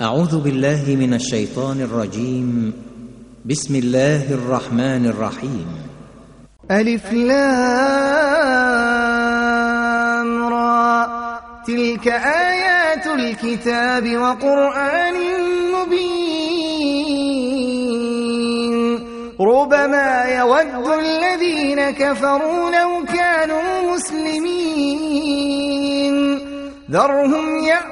أعوذ بالله من الشيطان الرجيم. بسم الله الرحمن الرحيم. ألف لام را. تلك آيات الكتاب وقرآن مبين. ربما يود الذين كفروا لو كانوا مسلمين. ذرهم يأكلوا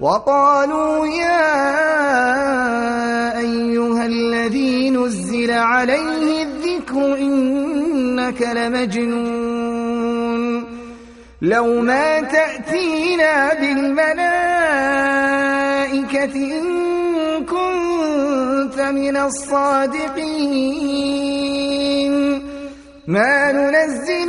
وقالوا يا أيها الذي نزل عليه الذكر إنك لمجنون. لو ما تأتينا بالملائكة إن كنت من الصادقين. ما ننزل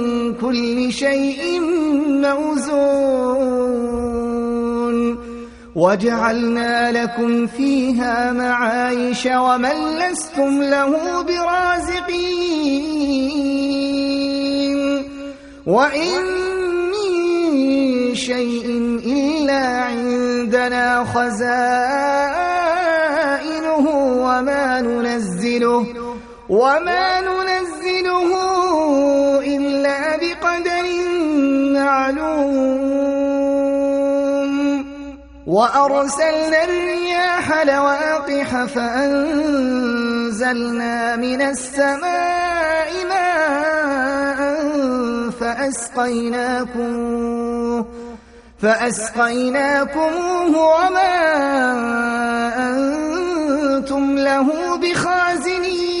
كل شيء موزون. وجعلنا لكم فيها معايش ومن لستم له برازقين. وإن من شيء إلا عندنا خزائنه وما ننزله وما ننزله معلوم وأرسلنا الرياح لواقح فأنزلنا من السماء ماء فأسقيناكم فأسقيناكموه وما أنتم له بخازنين.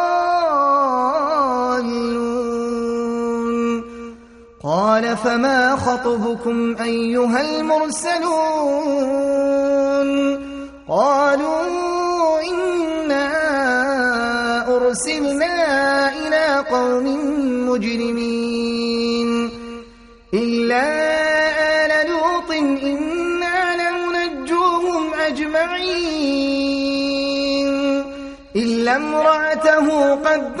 قال فما خطبكم أيها المرسلون قالوا إنا أرسلنا إلى قوم مجرمين إلا آل لوط إنا لمنجوهم أجمعين إلا امرأته قدرنا